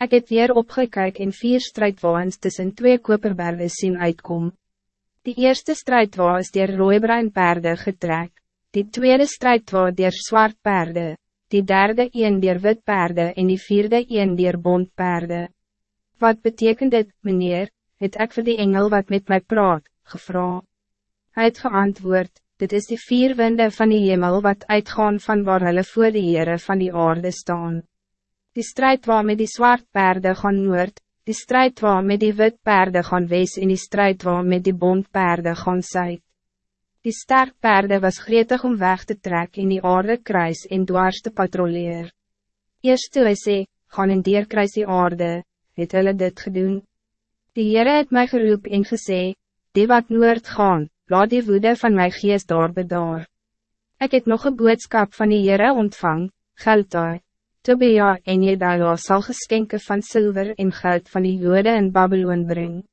Ik heb weer opgekyk en vier strijdwaans tussen twee koperbergen zien uitkom. Die eerste strijdwaan is dier rooibruin paarden getrek, die tweede strijdwaan dier zwart paarden, die derde een dier wit paarden en die vierde een dier bont paarden. Wat betekent dit, meneer, het ek vir die engel wat met mij praat, gevra. Hij het geantwoord, dit is die vier winde van die hemel wat uitgaan van waar hulle voor die Heere van die aarde staan. Die strijd waar met die zwart paarden gaan noord, die strijd waar met die wit paarden gaan wees en die strijd waar met die bont paarden gaan zuid. Die sterk paarden was gretig om weg te trekken in die aarde kruis en dwars te patrouilleer. Eerst toe hy sê, gaan in dier kruis die aarde, het hulle dit gedoen. Die Heere het my geroep en gesê, die wat noord gaan, laat die woede van my geest daar bedaar. Ik heb nog een boodskap van die Heere ontvang, geld daar. Tobia en Jedaja sal geskenke van zilver en goud van die jode in Babylon brengen.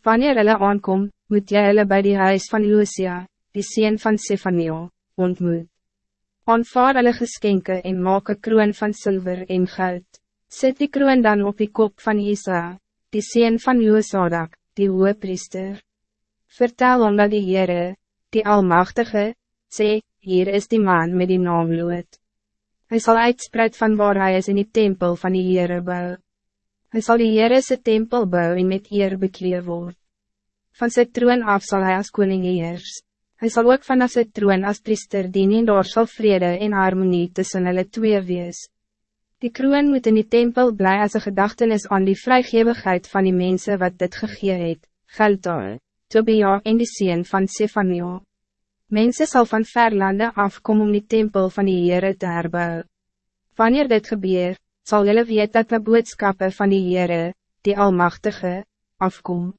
Wanneer hulle aankom, moet jy hulle by die huis van Lucia, die sien van Sefania, ontmoet. Aanvaar hulle geskenke en maak een kroon van zilver en goud. Zet die kroon dan op die kop van Isa, die sien van Josadak, die hoge priester. Vertel hom dat die Heere, die Almachtige, sê, hier is die man met die naam Loot. Hij zal uitspreid van waar hij is in die tempel van die Heere bou. Hy sal die Heere sy tempel bou en met eer bekleed word. Van sy troon af zal hij als koning heers. Hy sal ook vanaf sy troon als priester dien en daar sal vrede en harmonie tussen hulle twee wees. Die kroon moet in die tempel bly as een gedachtenis aan die vrygewigheid van die mensen wat dit gegee het, Geltaal, Tobia en die sien van Sefania. Mensen zal van verlande afkomen om die tempel van die Heere te herbouwen. Wanneer dit gebeurt, zal jullie weten dat de boodschappen van die Heere, die Almachtige, afkom.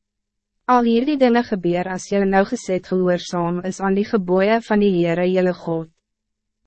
Al hier die dinge gebeur as jullie nou gezet gehoorzaam is aan die geboeien van die Heere jylle God.